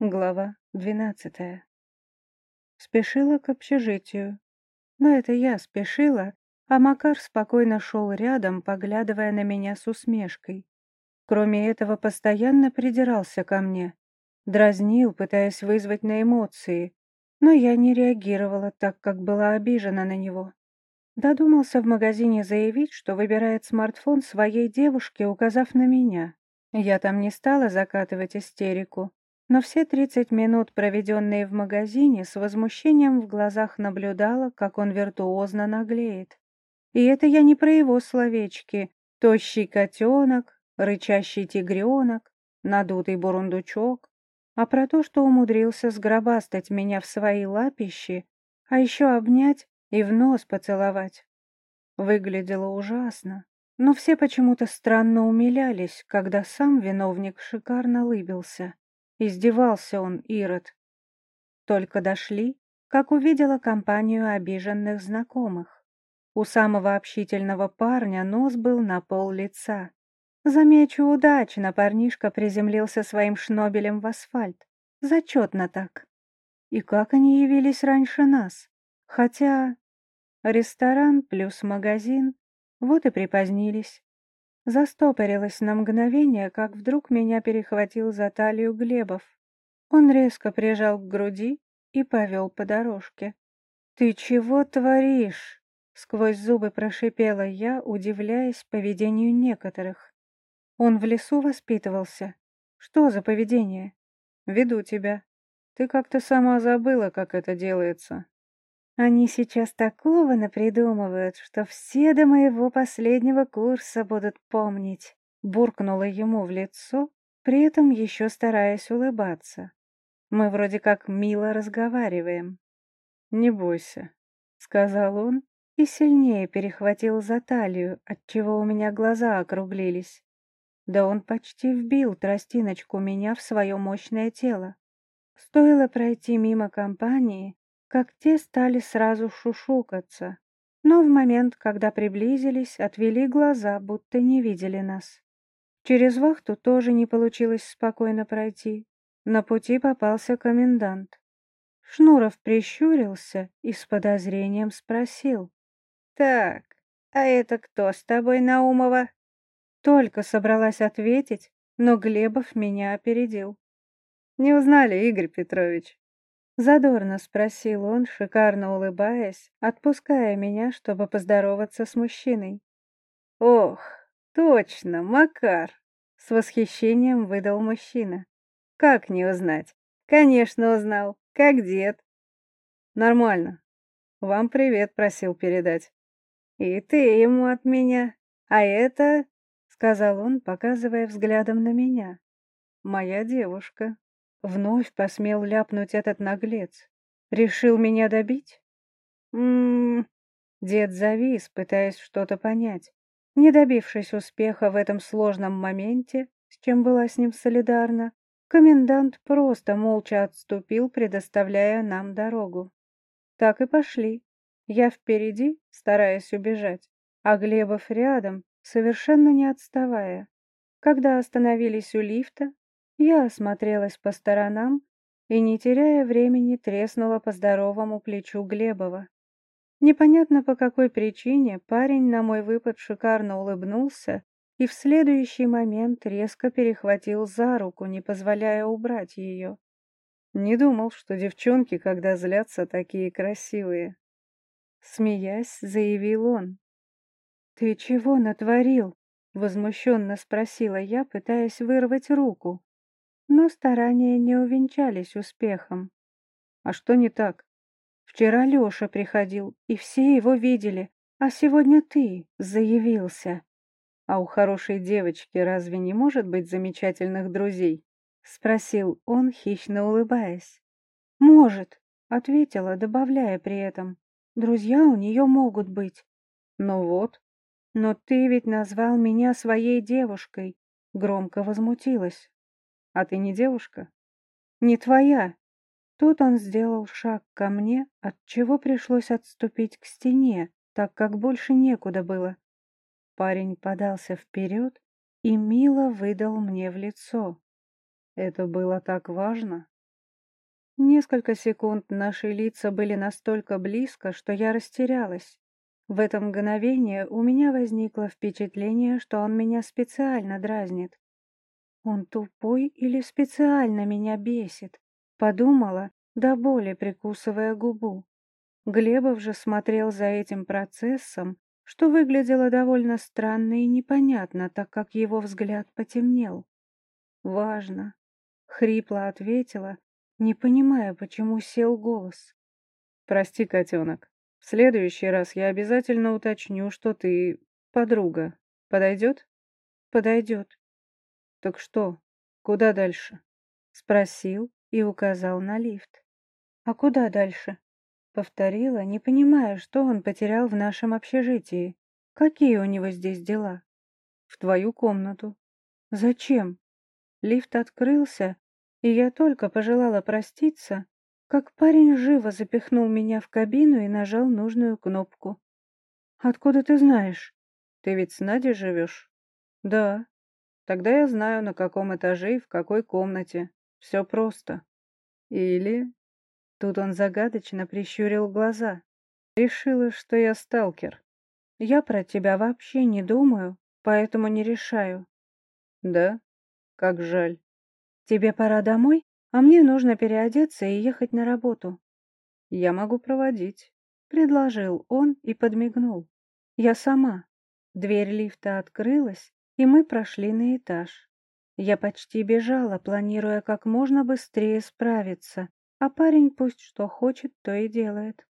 Глава двенадцатая. Спешила к общежитию. Но это я спешила, а Макар спокойно шел рядом, поглядывая на меня с усмешкой. Кроме этого, постоянно придирался ко мне. Дразнил, пытаясь вызвать на эмоции. Но я не реагировала так, как была обижена на него. Додумался в магазине заявить, что выбирает смартфон своей девушке, указав на меня. Я там не стала закатывать истерику, но все 30 минут, проведенные в магазине, с возмущением в глазах наблюдала, как он виртуозно наглеет. И это я не про его словечки. Тощий котенок, рычащий тигренок, надутый бурундучок, а про то, что умудрился сгробастать меня в свои лапищи, а еще обнять и в нос поцеловать. Выглядело ужасно, но все почему-то странно умилялись, когда сам виновник шикарно лыбился. Издевался он, Ирод. Только дошли, как увидела компанию обиженных знакомых. У самого общительного парня нос был на пол лица. Замечу удачно, парнишка приземлился своим шнобелем в асфальт. Зачетно так. И как они явились раньше нас? Хотя ресторан плюс магазин, вот и припозднились. Застопорилась на мгновение, как вдруг меня перехватил за талию Глебов. Он резко прижал к груди и повел по дорожке. «Ты чего творишь?» — сквозь зубы прошипела я, удивляясь поведению некоторых. «Он в лесу воспитывался. Что за поведение?» «Веду тебя. Ты как-то сама забыла, как это делается. Они сейчас такого напридумывают, что все до моего последнего курса будут помнить. Буркнула ему в лицо, при этом еще стараясь улыбаться. Мы вроде как мило разговариваем. «Не бойся», — сказал он и сильнее перехватил за талию, отчего у меня глаза округлились. Да он почти вбил тростиночку меня в свое мощное тело. Стоило пройти мимо компании, как те стали сразу шушукаться, но в момент, когда приблизились, отвели глаза, будто не видели нас. Через вахту тоже не получилось спокойно пройти. На пути попался комендант. Шнуров прищурился и с подозрением спросил. «Так, а это кто с тобой, Наумова?» Только собралась ответить, но Глебов меня опередил. «Не узнали, Игорь Петрович?» Задорно спросил он, шикарно улыбаясь, отпуская меня, чтобы поздороваться с мужчиной. «Ох, точно, Макар!» — с восхищением выдал мужчина. «Как не узнать? Конечно, узнал. Как дед?» «Нормально. Вам привет просил передать». «И ты ему от меня. А это...» — сказал он, показывая взглядом на меня. «Моя девушка». Вновь посмел ляпнуть этот наглец. Решил меня добить? Ммм... Дед завис, пытаясь что-то понять. Не добившись успеха в этом сложном моменте, с чем была с ним солидарна, комендант просто молча отступил, предоставляя нам дорогу. Так и пошли. Я впереди, стараясь убежать, а Глебов рядом, совершенно не отставая. Когда остановились у лифта, я осмотрелась по сторонам и, не теряя времени, треснула по здоровому плечу Глебова. Непонятно по какой причине парень на мой выпад шикарно улыбнулся и в следующий момент резко перехватил за руку, не позволяя убрать ее. Не думал, что девчонки, когда злятся, такие красивые. Смеясь, заявил он. «Ты чего натворил?» — возмущенно спросила я, пытаясь вырвать руку. Но старания не увенчались успехом. А что не так? Вчера Леша приходил, и все его видели, а сегодня ты заявился. А у хорошей девочки разве не может быть замечательных друзей? Спросил он, хищно улыбаясь. Может, ответила, добавляя при этом. Друзья у нее могут быть. Ну вот. Но ты ведь назвал меня своей девушкой. Громко возмутилась. А ты не девушка? Не твоя. Тут он сделал шаг ко мне, от чего пришлось отступить к стене, так как больше некуда было. Парень подался вперед и мило выдал мне в лицо. Это было так важно. Несколько секунд наши лица были настолько близко, что я растерялась. В это мгновение у меня возникло впечатление, что он меня специально дразнит. Он тупой или специально меня бесит? Подумала, до боли прикусывая губу. Глебов же смотрел за этим процессом, что выглядело довольно странно и непонятно, так как его взгляд потемнел. «Важно», — хрипло ответила, не понимая, почему сел голос. «Прости, котенок, в следующий раз я обязательно уточню, что ты подруга. Подойдет?» «Подойдет». «Так что, куда дальше?» — спросил и указал на лифт. «А куда дальше?» Повторила, не понимая, что он потерял в нашем общежитии. Какие у него здесь дела? В твою комнату. Зачем? Лифт открылся, и я только пожелала проститься, как парень живо запихнул меня в кабину и нажал нужную кнопку. «Откуда ты знаешь? Ты ведь с Надей живешь?» «Да. Тогда я знаю, на каком этаже и в какой комнате. Все просто. Или Тут он загадочно прищурил глаза. Решила, что я сталкер. Я про тебя вообще не думаю, поэтому не решаю. Да? Как жаль. Тебе пора домой, а мне нужно переодеться и ехать на работу. Я могу проводить, предложил он и подмигнул. Я сама. Дверь лифта открылась, и мы прошли на этаж. Я почти бежала, планируя как можно быстрее справиться, а парень пусть что хочет, то и делает.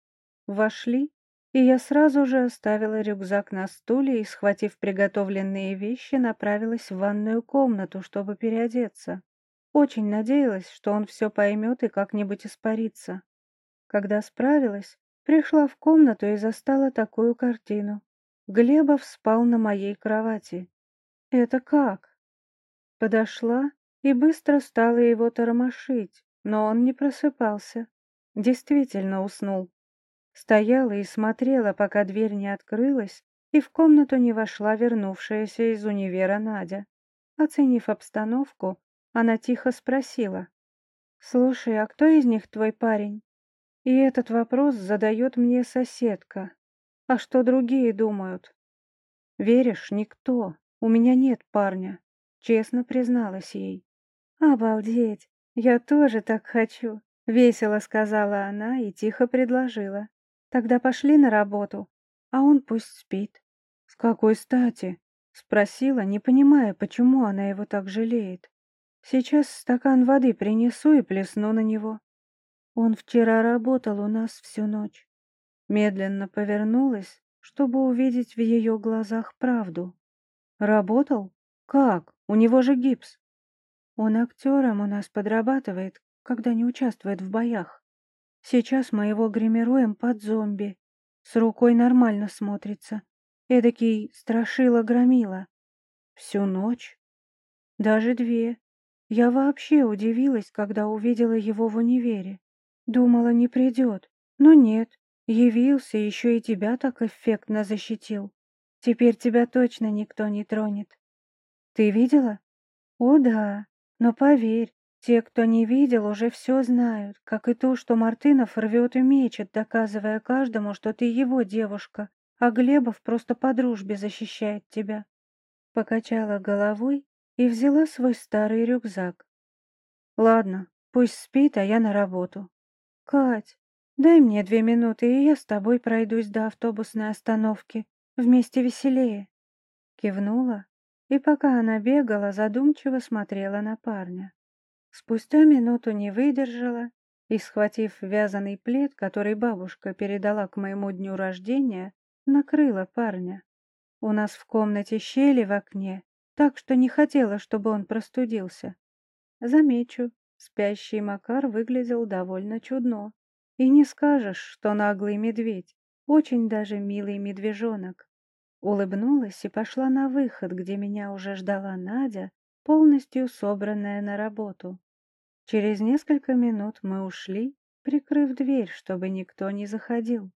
Вошли, и я сразу же оставила рюкзак на стуле и, схватив приготовленные вещи, направилась в ванную комнату, чтобы переодеться. Очень надеялась, что он все поймет и как-нибудь испарится. Когда справилась, пришла в комнату и застала такую картину. Глебов спал на моей кровати. Это как? Подошла и быстро стала его тормошить но он не просыпался. Действительно уснул. Стояла и смотрела, пока дверь не открылась, и в комнату не вошла вернувшаяся из универа Надя. Оценив обстановку, она тихо спросила. «Слушай, а кто из них твой парень?» И этот вопрос задает мне соседка. А что другие думают? Веришь, никто. У меня нет парня. Честно призналась ей. Обалдеть. «Я тоже так хочу», — весело сказала она и тихо предложила. «Тогда пошли на работу, а он пусть спит». «С какой стати?» — спросила, не понимая, почему она его так жалеет. «Сейчас стакан воды принесу и плесну на него». Он вчера работал у нас всю ночь. Медленно повернулась, чтобы увидеть в ее глазах правду. «Работал? Как? У него же гипс». Он актером у нас подрабатывает, когда не участвует в боях. Сейчас мы его гримируем под зомби. С рукой нормально смотрится. Эдакий страшила-громила. Всю ночь? Даже две. Я вообще удивилась, когда увидела его в универе. Думала, не придет. Но нет, явился, еще и тебя так эффектно защитил. Теперь тебя точно никто не тронет. Ты видела? О да, но поверь, те, кто не видел, уже все знают, как и то, что Мартынов рвет и мечет, доказывая каждому, что ты его девушка, а Глебов просто по дружбе защищает тебя. Покачала головой и взяла свой старый рюкзак. Ладно, пусть спит, а я на работу. Кать, дай мне две минуты, и я с тобой пройдусь до автобусной остановки. Вместе веселее. Кивнула и пока она бегала, задумчиво смотрела на парня. Спустя минуту не выдержала и, схватив вязаный плед, который бабушка передала к моему дню рождения, накрыла парня. У нас в комнате щели в окне, так что не хотела, чтобы он простудился. Замечу, спящий Макар выглядел довольно чудно. И не скажешь, что наглый медведь, очень даже милый медвежонок. Улыбнулась и пошла на выход, где меня уже ждала Надя, полностью собранная на работу. Через несколько минут мы ушли, прикрыв дверь, чтобы никто не заходил.